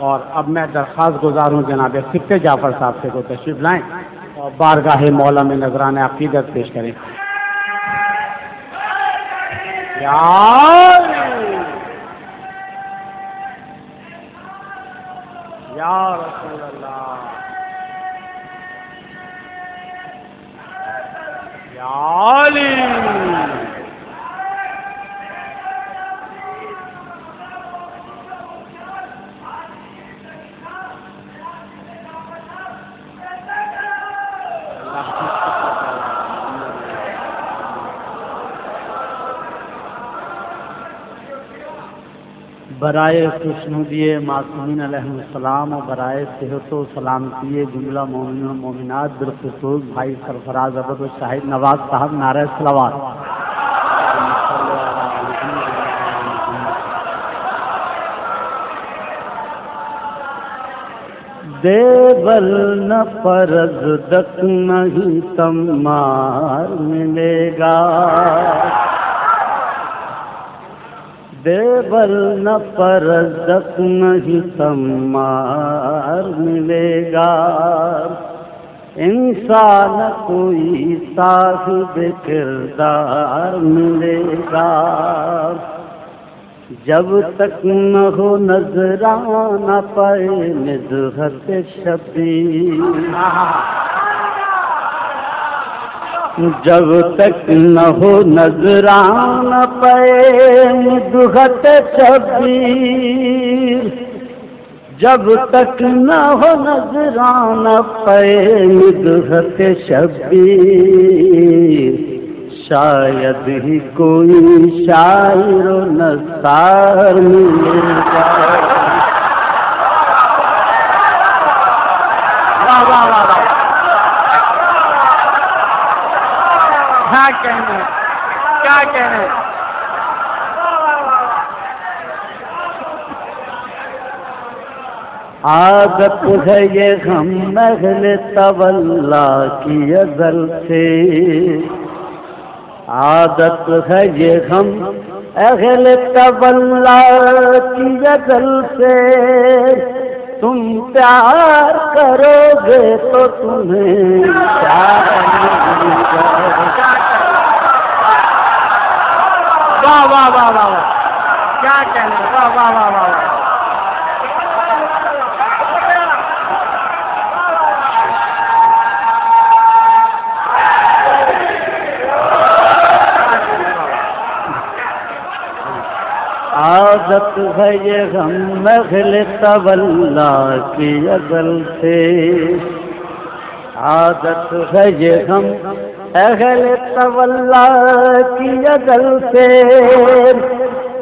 اور اب میں درخواست گزار ہوں جناب سفت جعفر صاحب سے کو تشریف لائیں اور بارگاہ مولا میں نظران عقیدت پیش کریں۔ یا رسول اللہ! یا علی برائے خوشنودی معصومین علیہ السلام و برائے صحت و سلامتی جملہ مومن و مومنات بالخصوص بھائی سرفراز ابد شاہد نواز صاحب نعرہ سلوات دے نہ پرز دک نہیں تمار ملے گا۔ دے بل نہ پرزک نہیں سمار ملے گا۔ انسان کوئی صاحب کردار ملے گا۔ جب تک نہ ہو نظرانہ پائے نظہت شبیر۔ جب تک نہ ہو نظران پے دخت شبیر جب تک نہ ہو نظران پے دخت شبیر شاید ہی کوئی شاعر و نثار ملے گا واہ واہ واہ واہ کیا کہنے کیا کہنے عادت ہے یہ ہم محل طول کی ازل سے۔ عادت ہے یہ ہم اہل طول کی ازل سے۔ تم پیار کرو گے تو تمہیں پیار واہ واہ واہ واہ واہ. کیا کہنا واہ واہ واہ واہ واہ. عادت ہے یہ ہم نخل طولہ کی اگل سے۔ عادت ہے یہ ہم اہل طولہ کی اگل سے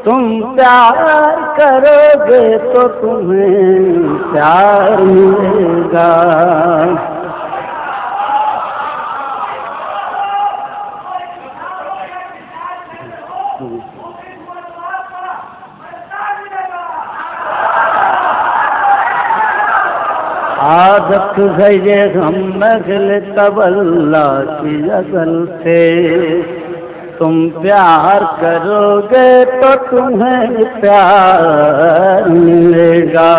تم پیار کرو گے تو تمہیں پیار ملے گا۔ عادت ہے یہ ہم نگل طبلہ کی اصل سے۔ تم پیار کرو گے تو تمہیں پیار ملے گا۔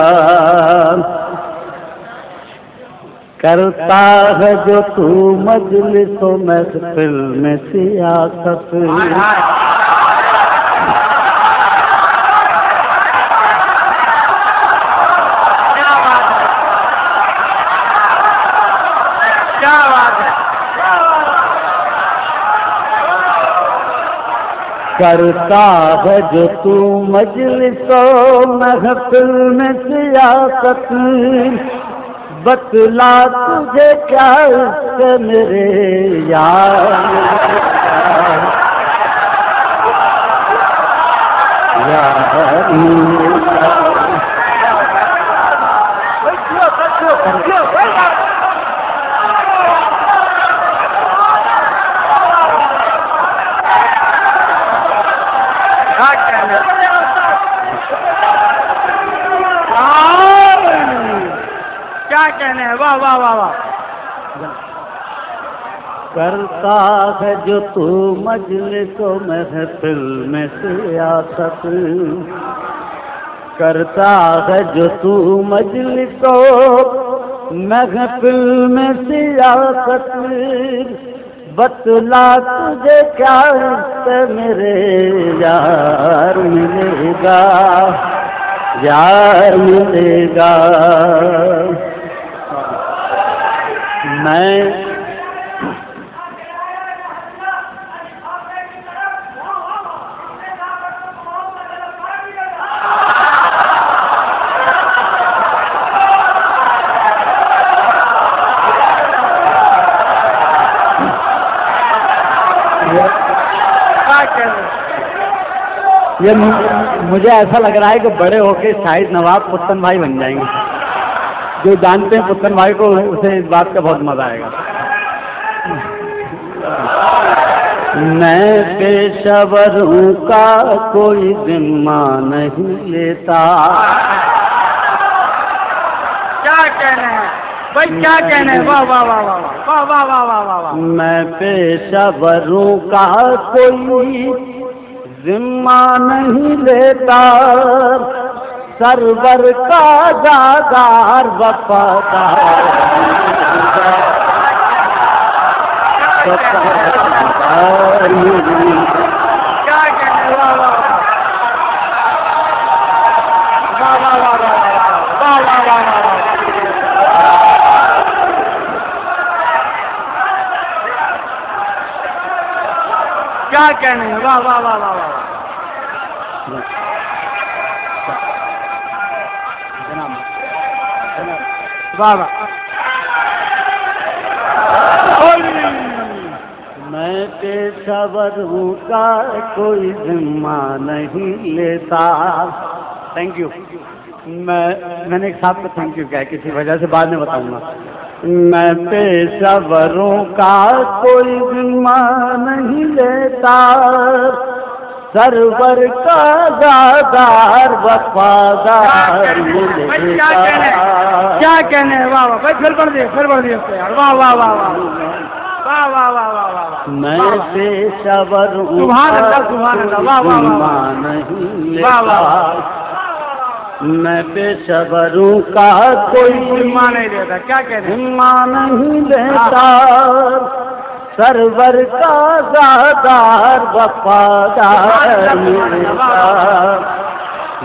کرتا ہے جو تو مجلس و محفل میں سیاست۔ کرتا ہے جو تو مجلس و محفل میں سیاست بتلا تجھے کیا اس سے میرے یار؟ یار کہنے ہیں، واہ واہ واہ واہ۔ کرتا ہے جو تو مجلس و محفل میں سیاست۔ کرتا ہے جو تو مجلس و محفل میں سیاست۔ بتلا تجھے کیا میرے یار ملے گا، یار ملے گا۔ میں یہ مجھے ایسا لگ رہا ہے کہ بڑے ہو کے شاہد نواب پتن بھائی بن جائیں گے۔ جو جانتے ہیں پتن بھائی کو اسے اس بات کا بہت مزہ آئے گا۔ میں پیشور ہوں کا کوئی ذمہ نہیں لیتا۔ کیا کہنا ہے بھائی کیا کہنا ہے واہ واہ واہ واہ واہ واہ واہ واہ واہ واہ۔ میں پیشوروں کا کوئی ذمہ نہیں لیتا۔ سرور کا دادار وفادار کیا کہنے واہ واہ واہ واہ واہ۔ میں پیشوروں کا کوئی ذمہ نہیں لیتا۔ تھینک یو میں میں نے ایک صاحب کو تھینک یو کیا کسی وجہ سے بعد میں بتاؤں گا۔ میں پیشوروں کا کوئی ذمہ نہیں لیتا۔ سرور کا دادار وفادار کیا کہنے واہ واہ بھائی پھر پھر واہ واہ واہ واہ میں سے شبر میں کا کوئی ماں نہیں دیتا کیا ماں نہیں دیتا سرور کا زادار وفادار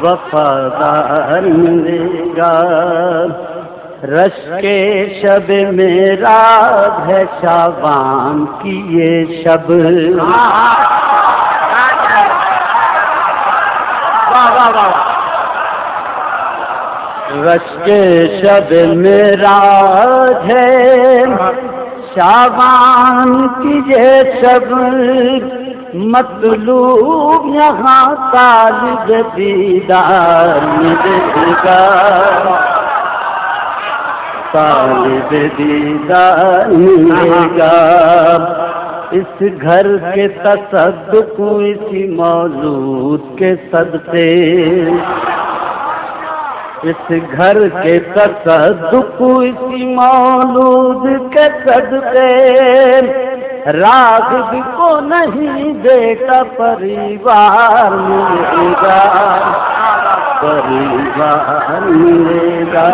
وفادار ملے گا رش کے شب میرا ہے شابان کی یہ شب۔ رش کے شب میرا ہے شابان کی یہ شب مطلوب یہاں طالب دیدار ملے گا۔ طالب دیدار ملے گا۔ اس گھر کے تصدق اسی مولود کے صدقے۔ اس گھر کے تصدق اسی مولود کے صدقے راغب کو نہیں بیٹا پریوار ملے گا پریوار ملے گا۔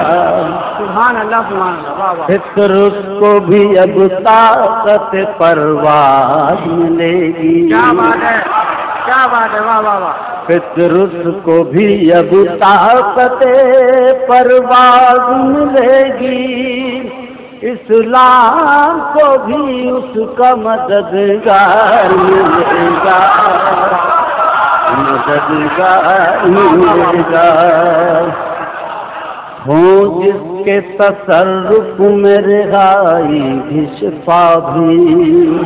سبحان اللہ سبحان اللہ فکر اس کو بھی اب طاقت پرواز ملے گی۔ کیا بات ہے؟ کیا بات ہے؟ واہ واہ واہ۔ فکر اس کو بھی اب طاقت پرواز ملے گی۔ اسلام کو بھی اس کا مددگار ملے گا۔ مددگار ملے گا۔ ہوں جس کے تصرف میں رہائی بھی شفا بھی۔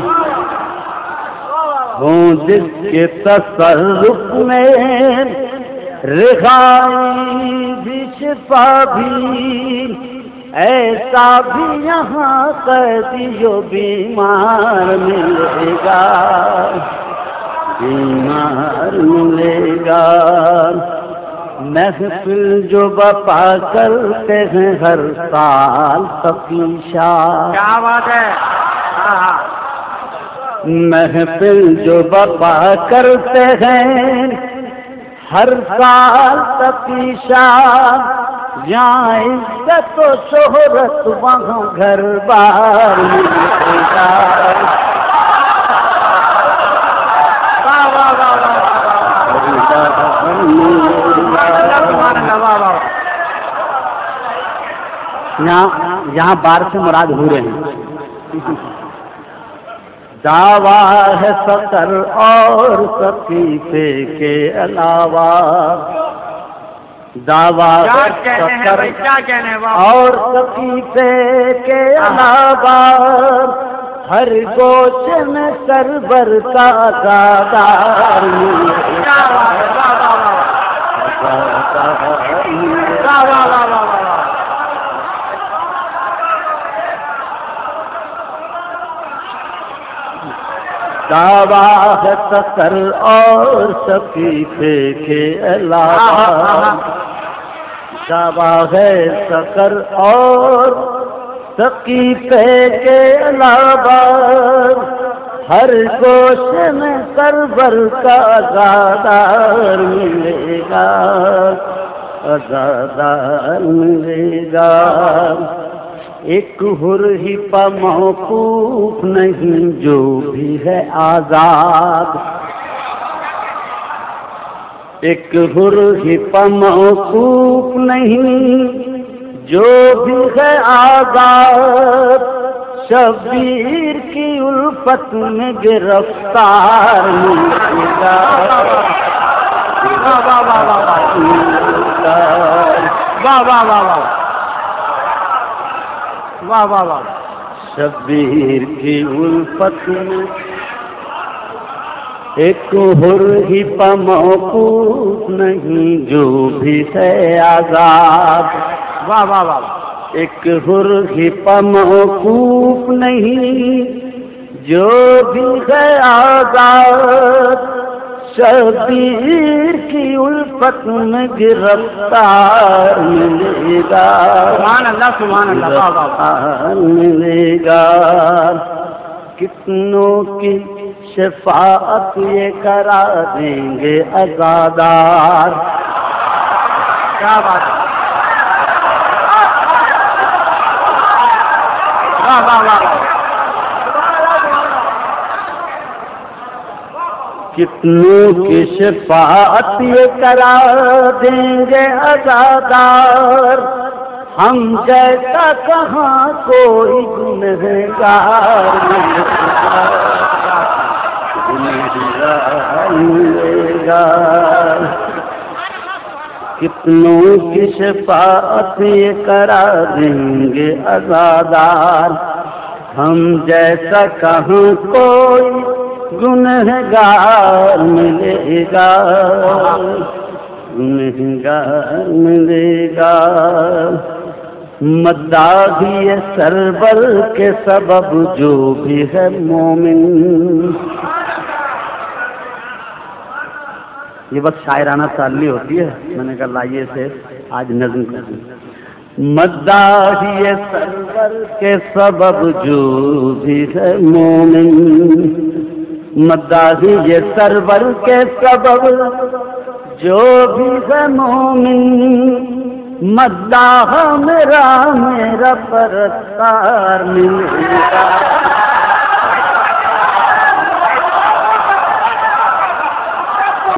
ہوں جس کے تصرف میں رہائی بھی شفا بھی، ایسا بھی یہاں قیدیو بیمار ملے گا، بیمار ملے گا۔ محفل جو بپا کرتے ہیں ہر سال تفیشا کیا بات ہے؟ محفل جو بپا کرتے ہیں ہر سال تپیشا جہاں عزت و شہرت وہاں گھر بار یہاں یہاں بار سے مراد ہو رہے ہیں دعویٰ ہے سطر اور سقیفے کے علاوہ۔ دعویٰ سطر اور سقیفے کے علاوہ۔ ہر گوش میں سربر کا دادا ہے سکر اور سفیفے کے علاوہ ہے سکر اور سقیفے کے علاوہ ہر گوشے میں سربر کا آزادار ملے گا۔ آزادار ملے گا۔ ایک ہر ہی پا موقوف نہیں جو بھی ہے آزاد ایک ہر ہی موقوف نہیں جو بھی ہے آزاد شبیر کی الفت میں گرفتار واہ واہ واہ واہ واہ واہ واہ شبیر کی الفت ایک ہر ہی پموقوف نہیں جو بھی ہے آزاد واہ واہ واہ ایک ہر ہی پموقوف نہیں جو بھی ہے آزاد شبیر الفت میں گرفتار ملے گا۔ سبحان اللہ سبحان اللہ ملے گا۔ کتنوں کی شفاعت یہ کرا دیں گے ازادار کیا بات ہے واہ واہ واہ واہ کتنوں کی شفاعت یہ کرا دیں گے ازادار؟ ہم جیسا کہاں کوئی گنہگار ملے گا کتنوں کی شفاعت یہ کرا دیں گے ازادار؟ ہم جیسا کہاں کوئی گنہگار ملے گا۔ گنہگار ملے گا۔ مداحی سربر کے سبب جو بھی ہے مومن۔ یہ بس شاعرانہ تعلی ہوتی ہے۔ میں نے کہا لائیے سے آج نظم کر دوں مداحی سرور کے سبب جو بھی ہے مومن۔ مداحی یہ سرور کے سبب جو بھی ہے مومن مداح میرا میرا پرستار ملتا۔